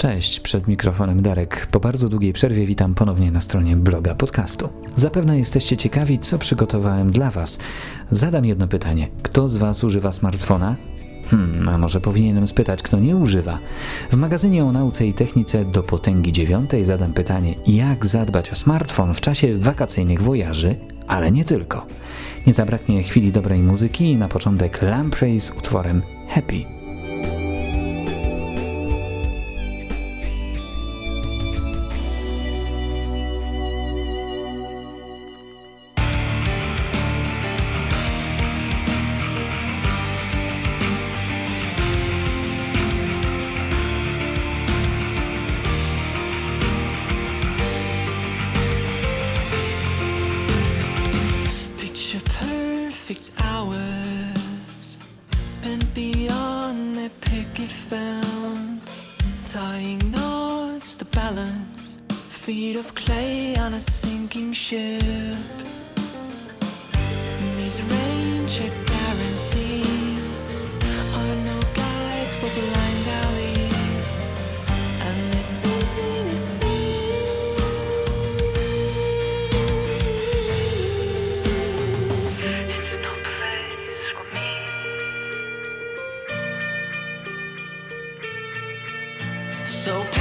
Cześć, przed mikrofonem Darek. Po bardzo długiej przerwie witam ponownie na stronie bloga podcastu. Zapewne jesteście ciekawi, co przygotowałem dla Was. Zadam jedno pytanie. Kto z Was używa smartfona? Hmm, a może powinienem spytać, kto nie używa? W magazynie o nauce i technice do potęgi dziewiątej zadam pytanie, jak zadbać o smartfon w czasie wakacyjnych wojaży, ale nie tylko. Nie zabraknie chwili dobrej muzyki i na początek Lamprey z utworem Happy. so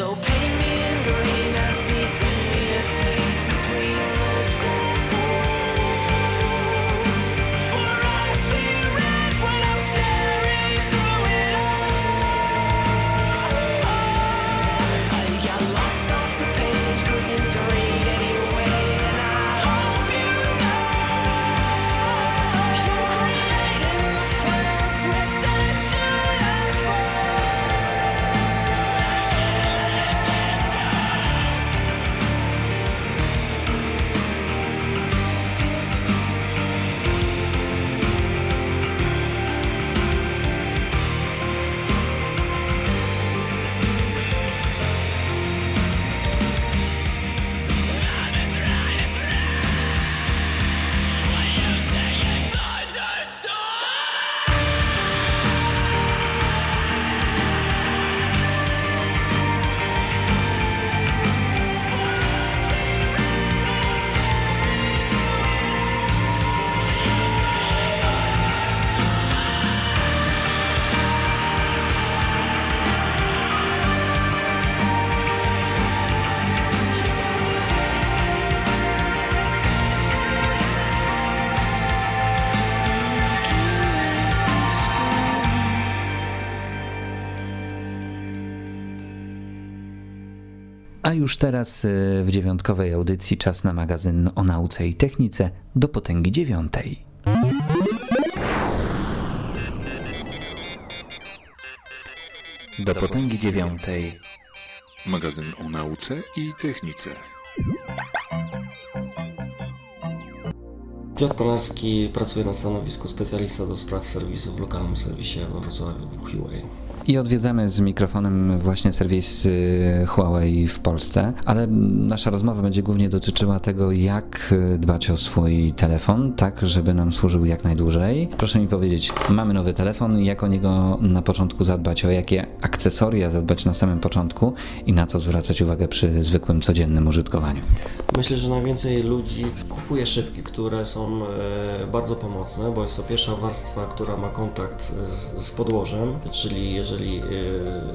A już teraz y, w dziewiątkowej audycji czas na magazyn o nauce i technice do potęgi dziewiątej. Do potęgi dziewiątej. Magazyn o nauce i technice. Piotr Konarski pracuje na stanowisku specjalista do spraw serwisu w lokalnym serwisie we Wrocławiu Huawei. I odwiedzamy z mikrofonem właśnie serwis y, Huawei w Polsce, ale nasza rozmowa będzie głównie dotyczyła tego, jak y, dbać o swój telefon, tak żeby nam służył jak najdłużej. Proszę mi powiedzieć, mamy nowy telefon, jak o niego na początku zadbać, o jakie akcesoria zadbać na samym początku i na co zwracać uwagę przy zwykłym, codziennym użytkowaniu? Myślę, że najwięcej ludzi kupuje szybki, które są e, bardzo pomocne, bo jest to pierwsza warstwa, która ma kontakt z, z podłożem, czyli jeżeli jeżeli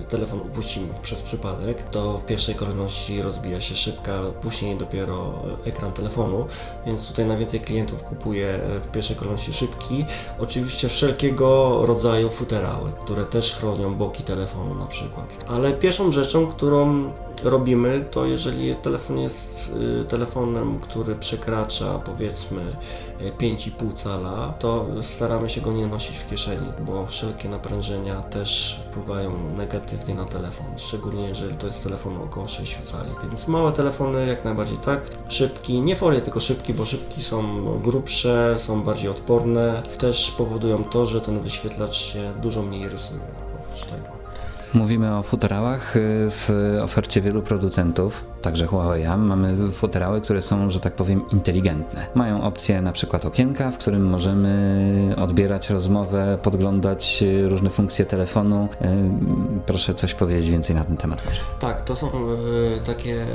y, telefon upuścimy przez przypadek, to w pierwszej kolejności rozbija się szybka, później dopiero ekran telefonu, więc tutaj najwięcej klientów kupuje e, w pierwszej kolejności szybki. Oczywiście wszelkiego rodzaju futerały, które też chronią boki telefonu na przykład. Ale pierwszą rzeczą, którą robimy, to jeżeli telefon jest y, telefonem, który przekracza powiedzmy y, 5,5 cala, to staramy się go nie nosić w kieszeni, bo wszelkie naprężenia też wpływają negatywnie na telefon, szczególnie jeżeli to jest telefon około 6 cali. Więc małe telefony jak najbardziej tak, szybki, nie folie, tylko szybki, bo szybki są grubsze, są bardziej odporne, też powodują to, że ten wyświetlacz się dużo mniej rysuje. Oprócz tego. Mówimy o futerałach y, w ofercie wielu producentów, także Huawei. Mamy futerały, które są, że tak powiem, inteligentne. Mają opcję na przykład okienka, w którym możemy odbierać rozmowę, podglądać y, różne funkcje telefonu. Y, Proszę coś powiedzieć więcej na ten temat może. Tak, to są takie,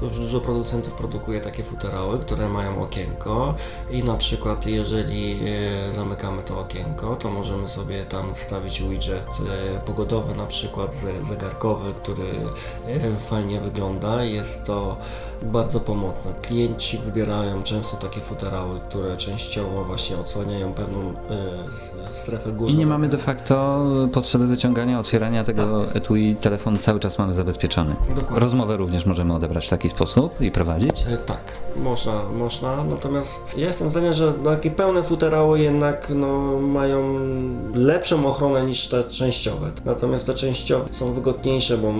dużo producentów produkuje takie futerały, które mają okienko i na przykład jeżeli zamykamy to okienko, to możemy sobie tam wstawić widget pogodowy na przykład zegarkowy, który y, fajnie wygląda. Jest to bardzo pomocne. Klienci wybierają często takie futerały, które częściowo właśnie odsłaniają pewną y, strefę górną. I nie mamy de facto potrzeby wyciągania, otwierania tego etui. Telefon cały czas mamy zabezpieczony. Dokładnie. Rozmowę również możemy odebrać w taki sposób i prowadzić. E, Tak, można, można, natomiast ja jestem zdania, że takie pełne futerały jednak no, mają lepszą ochronę niż te częściowe. Natomiast te częściowe są wygodniejsze, bo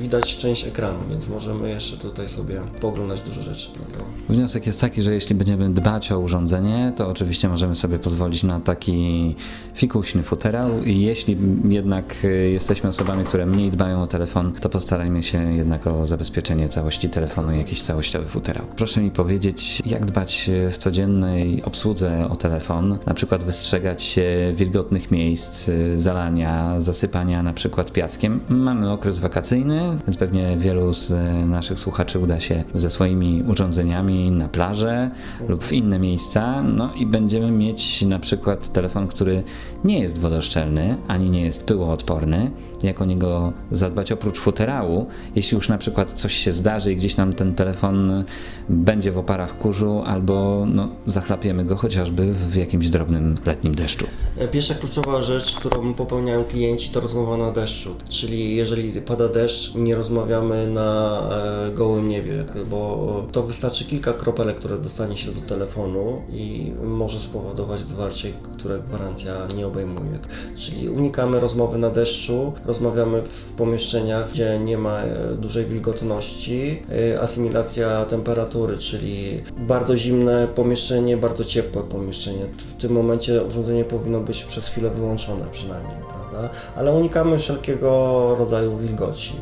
widać część ekranu, więc możemy jeszcze tutaj sobie poglądać dużo rzeczy, prawda? Wniosek jest taki, że jeśli będziemy dbać o urządzenie, to oczywiście możemy sobie pozwolić na taki fikuśny futerał i jeśli jednak y, jesteśmy osobami, które mniej dbają o telefon, to postarajmy się jednak o zabezpieczenie całości telefonu i jakiś całościowy futerał. Proszę mi powiedzieć, jak dbać y, w codziennej obsłudze o telefon, na przykład wystrzegać się wilgotnych miejsc, y, zalania, zasypania na przykład piaskiem. Mamy okres wakacyjny, więc pewnie wielu z y, naszych słuchaczy uda się ze swoimi urządzeniami na plażę lub w inne miejsca, no i będziemy mieć na przykład telefon, który nie jest wodoszczelny, ani nie jest pyłoodporny. Jak o niego zadbać oprócz futerału, jeśli już na przykład coś się zdarzy i gdzieś nam ten telefon będzie w oparach kurzu, albo no, zachlapiemy go chociażby w jakimś drobnym letnim deszczu. E, Pierwsza kluczowa rzecz, którą popełniają klienci, to rozmowa na deszczu. Czyli jeżeli pada deszcz, nie rozmawiamy na e, gołym niebie, bo to wystarczy kilka kropelek, które dostanie się do telefonu i może spowodować zwarcie, które gwarancja nie obejmuje. Czyli unikamy rozmowy na deszczu, rozmawiamy w pomieszczeniach, gdzie nie ma e, dużej wilgotności, e, asymilacja temperatury, czyli bardzo zimne pomieszczenie, bardzo ciepłe pomieszczenie. W tym momencie urządzenie powinno być przez chwilę wyłączone przynajmniej, prawda? Ale unikamy wszelkiego rodzaju wilgoci.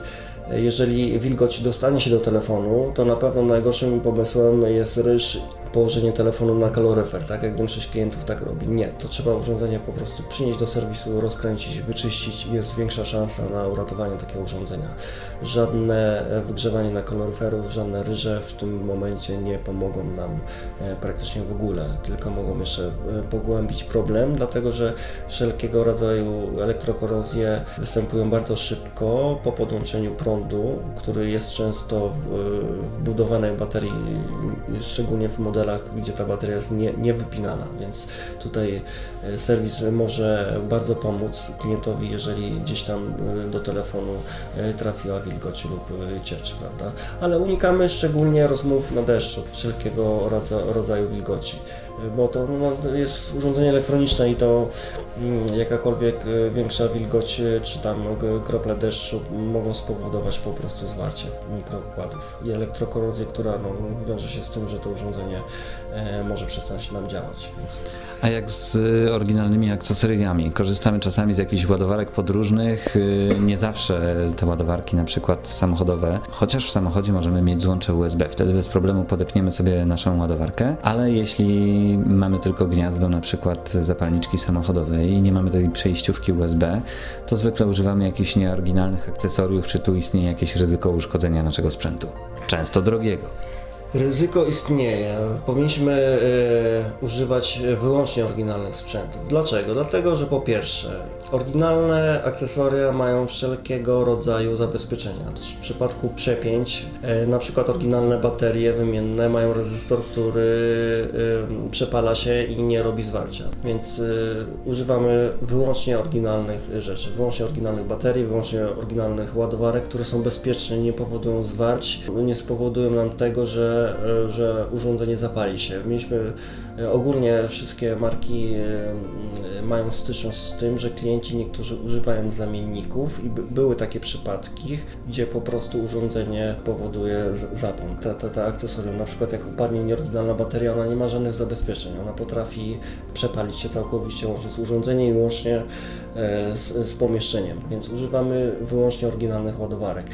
Jeżeli wilgoć dostanie się do telefonu, to na pewno najgorszym pomysłem jest ryż położenie telefonu na kaloryfer, tak jak większość klientów tak robi. Nie, to trzeba urządzenie po prostu przynieść do serwisu, rozkręcić, wyczyścić i jest większa szansa na uratowanie takiego urządzenia. Żadne e, wygrzewanie na kaloryferów, żadne ryże w tym momencie nie pomogą nam e, praktycznie w ogóle, tylko mogą jeszcze e, pogłębić problem, dlatego że wszelkiego rodzaju elektrokorozje występują bardzo szybko po podłączeniu prądu, który jest często w, w baterii, szczególnie w modelach, gdzie ta bateria jest nie, niewypinana, więc tutaj e, serwis może bardzo pomóc klientowi, jeżeli gdzieś tam e, do telefonu e, trafiła wilgoć lub ciecz, prawda? Ale unikamy szczególnie rozmów na deszczu, wszelkiego rodza- rodzaju wilgoci, bo to no, jest urządzenie elektroniczne i to mm, jakakolwiek e, większa wilgoć e, czy tam e, krople deszczu mogą spowodować po prostu zwarcie mikroukładów i elektrokorozję, która no, wiąże się z tym, że to urządzenie e, może przestać nam działać. Więc A jak z oryginalnymi akcesoriami? Korzystamy czasami z jakichś ładowarek podróżnych. Nie zawsze te ładowarki, na przykład samochodowe, chociaż w samochodzie możemy mieć złącze USB. Wtedy bez problemu podepniemy sobie naszą ładowarkę, ale jeśli mamy tylko gniazdo, na przykład zapalniczki samochodowej i nie mamy tej przejściówki USB, to zwykle używamy jakichś nieoryginalnych akcesoriów, czy tu istnieje jakieś ryzyko uszkodzenia naszego sprzętu. Często drogiego. Ryzyko istnieje. Powinniśmy e, używać wyłącznie oryginalnych sprzętów. Dlaczego? Dlatego, że po pierwsze, Oryginalne akcesoria mają wszelkiego rodzaju zabezpieczenia. W przypadku przepięć, e, na przykład oryginalne baterie wymienne mają rezystor, który e, przepala się i nie robi zwarcia. Więc e, używamy wyłącznie oryginalnych rzeczy, wyłącznie oryginalnych baterii, wyłącznie oryginalnych ładowarek, które są bezpieczne, nie powodują zwarć, nie spowodują nam tego, że, że urządzenie zapali się. Mieliśmy ogólnie wszystkie marki mają styczność z tym, że klienci niektórzy używają zamienników i by, były takie przypadki, gdzie po prostu urządzenie powoduje zapłon. Te, te, te akcesorium, na przykład jak upadnie nieoryginalna bateria, ona nie ma żadnych zabezpieczeń, ona potrafi przepalić się całkowicie łącznie z urządzeniem i łącznie z, z pomieszczeniem, więc używamy wyłącznie oryginalnych ładowarek.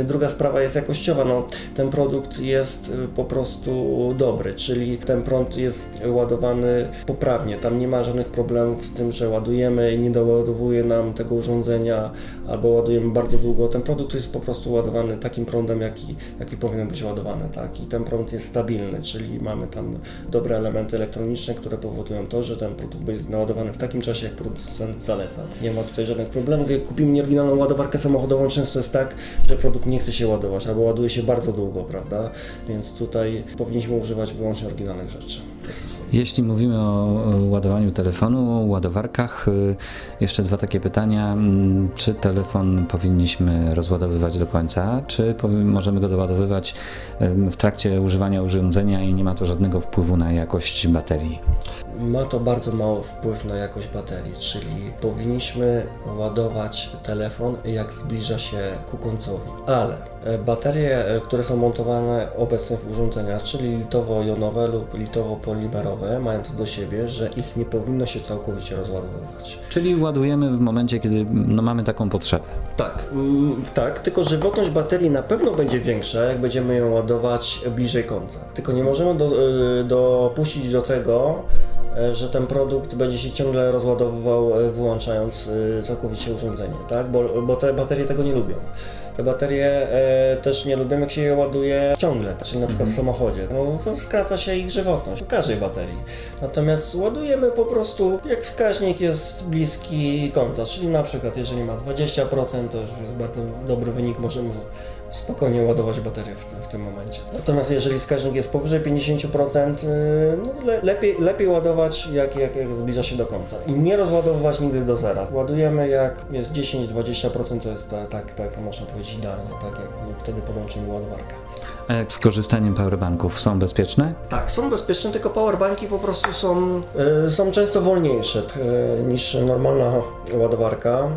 E, druga sprawa jest jakościowa, no, ten produkt jest e, po prostu dobry, czyli ten prąd jest ładowany poprawnie, tam nie ma żadnych problemów z tym, że ładujemy i nie doładowuje nam tego urządzenia albo ładujemy bardzo długo. Ten produkt jest po prostu ładowany takim prądem, jaki, jaki powinien być ładowany. Tak? I ten prąd jest stabilny, czyli mamy tam dobre elementy elektroniczne, które powodują to, że ten produkt będzie naładowany w takim czasie, jak producent zaleca. Nie ma tutaj żadnych problemów. Jak kupimy nieoryginalną ładowarkę samochodową, często jest tak, że produkt nie chce się ładować albo ładuje się bardzo długo, prawda? Więc tutaj powinniśmy używać wyłącznie oryginalnych rzeczy. Jeśli mówimy o ładowaniu telefonu, o ładowarkach, y, jeszcze dwa takie pytania. Mm, czy telefon powinniśmy rozładowywać do końca, czy możemy go doładowywać w trakcie używania urządzenia i nie ma to żadnego wpływu na jakość baterii? Ma to bardzo mały wpływ na jakość baterii, czyli powinniśmy ładować telefon jak zbliża się ku końcowi, ale baterie, e, które są montowane obecnie w urządzeniach, czyli litowo-jonowe lub litowo-polimerowe, mają to do siebie, że ich nie powinno się całkowicie rozładowywać. Czyli ładujemy w momencie, kiedy no, mamy taką potrzebę. Tak, mm, tak, tylko żywotność baterii na pewno będzie większa, jak będziemy ją ładować bliżej końca. Tylko nie możemy do, e, dopuścić do tego, E, że ten produkt będzie się ciągle rozładowywał, e, wyłączając e, całkowicie urządzenie, tak? Bo, bo te baterie tego nie lubią. Te baterie e, też nie lubią, jak się je ładuje ciągle, czyli na przykład w mhm. samochodzie. No to skraca się ich żywotność, każdej baterii. Natomiast ładujemy po prostu, jak wskaźnik jest bliski końca, czyli na przykład jeżeli ma 20%, to już jest bardzo dobry wynik, możemy spokojnie ładować baterię w, w, tym momencie. Natomiast jeżeli wskaźnik jest powyżej 50%, y, no le, lepiej, lepiej ładować jak, jak, jak zbliża się do końca. I nie rozładowywać nigdy do zera. Ładujemy jak jest 10-20%, to jest tak, tak, można powiedzieć idealnie, tak jak wtedy podłączymy ładowarkę. Z korzystaniem powerbanków są bezpieczne? Tak, są bezpieczne, tylko powerbanki po prostu są, y, są często wolniejsze y, niż normalna ładowarka.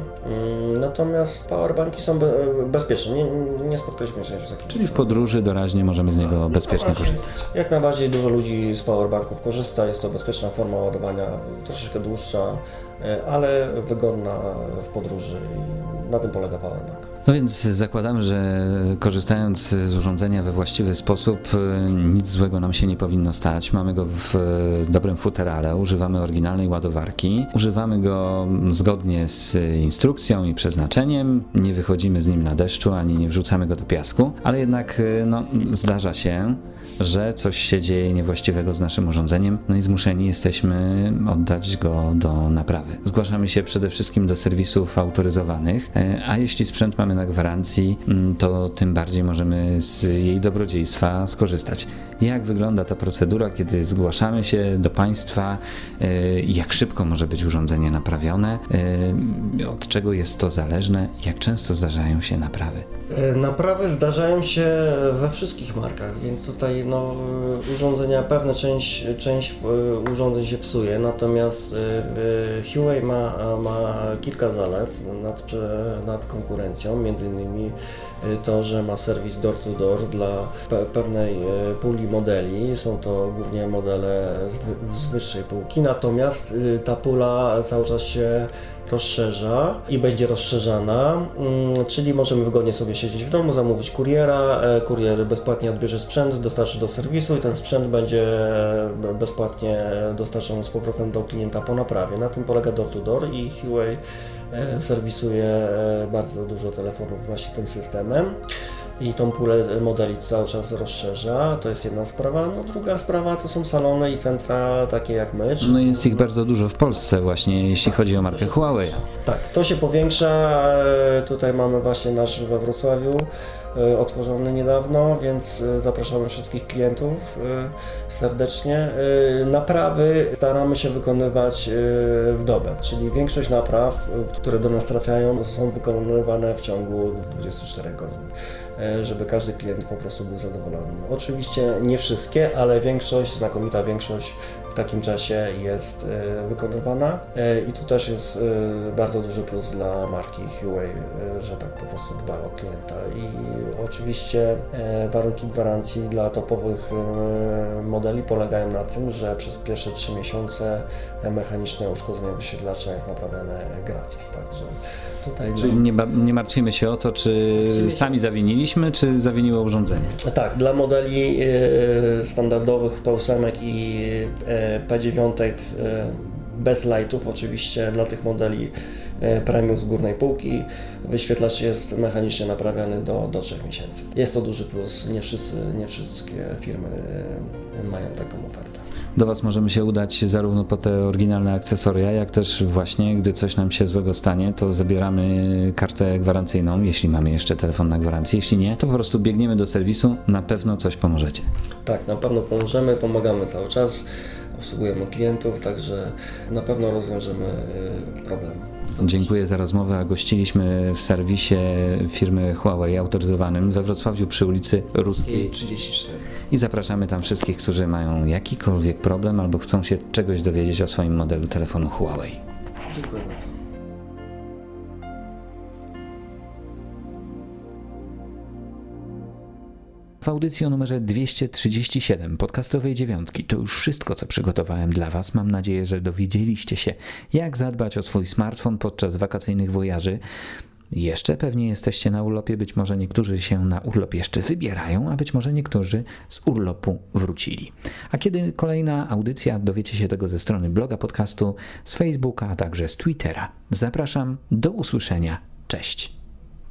Y, natomiast powerbanki są be, bezpieczne. Nie, nie spotkaliśmy się z Czyli w podróży doraźnie możemy z niego bezpiecznie korzystać. Jak najbardziej dużo ludzi z powerbanków korzysta. Jest to bezpieczna forma ładowania, troszeczkę dłuższa, ale wygodna w podróży i na tym polega powerbank. No więc zakładamy, że korzystając z urządzenia we właściwy sposób, e, nic złego nam się nie powinno stać. Mamy go w dobrym futerale, używamy oryginalnej ładowarki, używamy go zgodnie z instrukcją i przeznaczeniem, nie wychodzimy z nim na deszczu ani nie wrzucamy go do piasku, ale jednak e, no, zdarza się, że coś się dzieje niewłaściwego z naszym urządzeniem, no i zmuszeni jesteśmy oddać go do naprawy. Zgłaszamy się przede wszystkim do serwisów autoryzowanych, a jeśli sprzęt mamy na gwarancji, mm, to tym bardziej możemy z jej dobrodziejstwa skorzystać. Jak wygląda ta procedura, kiedy zgłaszamy się do państwa, e, jak szybko może być urządzenie naprawione, e, od czego jest to zależne, jak często zdarzają się naprawy? Naprawy zdarzają się we wszystkich markach, więc tutaj no, urządzenia, pewna część, część e, urządzeń się psuje, natomiast e, Huawei ma, ma kilka zalet nad, nad konkurencją, e, to, że ma serwis door to door dla pewnej puli modeli, są to głównie modele z, z wyższej półki, natomiast ta pula cały czas się rozszerza i będzie rozszerzana, mm, czyli możemy wygodnie sobie siedzieć w domu, zamówić kuriera, e, kurier bezpłatnie odbierze sprzęt, dostarczy do serwisu i ten sprzęt będzie e, bezpłatnie dostarczony z powrotem do klienta po naprawie. Na tym polega door to door i Huawei e, serwisuje bardzo dużo telefonów właśnie tym systemem. I tą pulę modeli cały czas rozszerza. To jest jedna sprawa. No, druga sprawa to są salony i centra takie jak my. No jest ich bardzo dużo w Polsce właśnie, jeśli chodzi o markę Huawei. Tak, to się powiększa. E, tutaj mamy właśnie nasz we Wrocławiu e, otworzony niedawno, więc e, zapraszamy wszystkich klientów serdecznie. Naprawy staramy się wykonywać w dobę, czyli większość napraw, które do nas trafiają, są wykonywane w ciągu 24 godzin. E, żeby każdy klient po prostu był zadowolony. Oczywiście nie wszystkie, ale większość, znakomita większość w takim czasie jest e, wykonywana. E, i tu też jest bardzo duży plus dla marki Huawei, że tak po prostu dba o klienta. I oczywiście warunki gwarancji dla topowych modeli polegają na tym, że przez pierwsze 3 miesiące mechaniczne uszkodzenie wyświetlacza jest naprawiane gratis, także tutaj... Czyli nie, nie martwimy się o to, czy sami zawiniliśmy, czy zawiniło urządzenie? Tak, dla modeli e, standardowych P8 i e, P9 e, bez lightów, oczywiście dla tych modeli premium z górnej półki. Wyświetlacz jest mechanicznie naprawiany do, do 3 miesięcy. Jest to duży plus. Nie, wszyscy, nie wszystkie firmy mają taką ofertę. Do Was możemy się udać zarówno po te oryginalne akcesoria, jak też właśnie, gdy coś nam się złego stanie, to zabieramy kartę gwarancyjną, jeśli mamy jeszcze telefon na gwarancję. Jeśli nie, to po prostu biegniemy do serwisu, na pewno coś pomożecie. Tak, na pewno pomożemy, pomagamy cały czas, obsługujemy klientów, także na pewno rozwiążemy y, problem. Dziękuję za rozmowę, a gościliśmy w serwisie firmy Huawei autoryzowanym we Wrocławiu przy ulicy Ruskiej 34. I zapraszamy tam wszystkich, którzy mają jakikolwiek problem albo chcą się czegoś dowiedzieć o swoim modelu telefonu Huawei. Dziękuję bardzo. W audycji o numerze 237 podcastowej dziewiątki to już wszystko, co przygotowałem dla Was. Mam nadzieję, że dowiedzieliście się, jak zadbać o swój smartfon podczas wakacyjnych wojaży. Jeszcze pewnie jesteście na urlopie, być może niektórzy się na urlop jeszcze wybierają, a być może niektórzy z urlopu wrócili. A kiedy kolejna audycja, dowiecie się tego ze strony bloga podcastu, z Facebooka, a także z Twittera. Zapraszam, do usłyszenia. Cześć.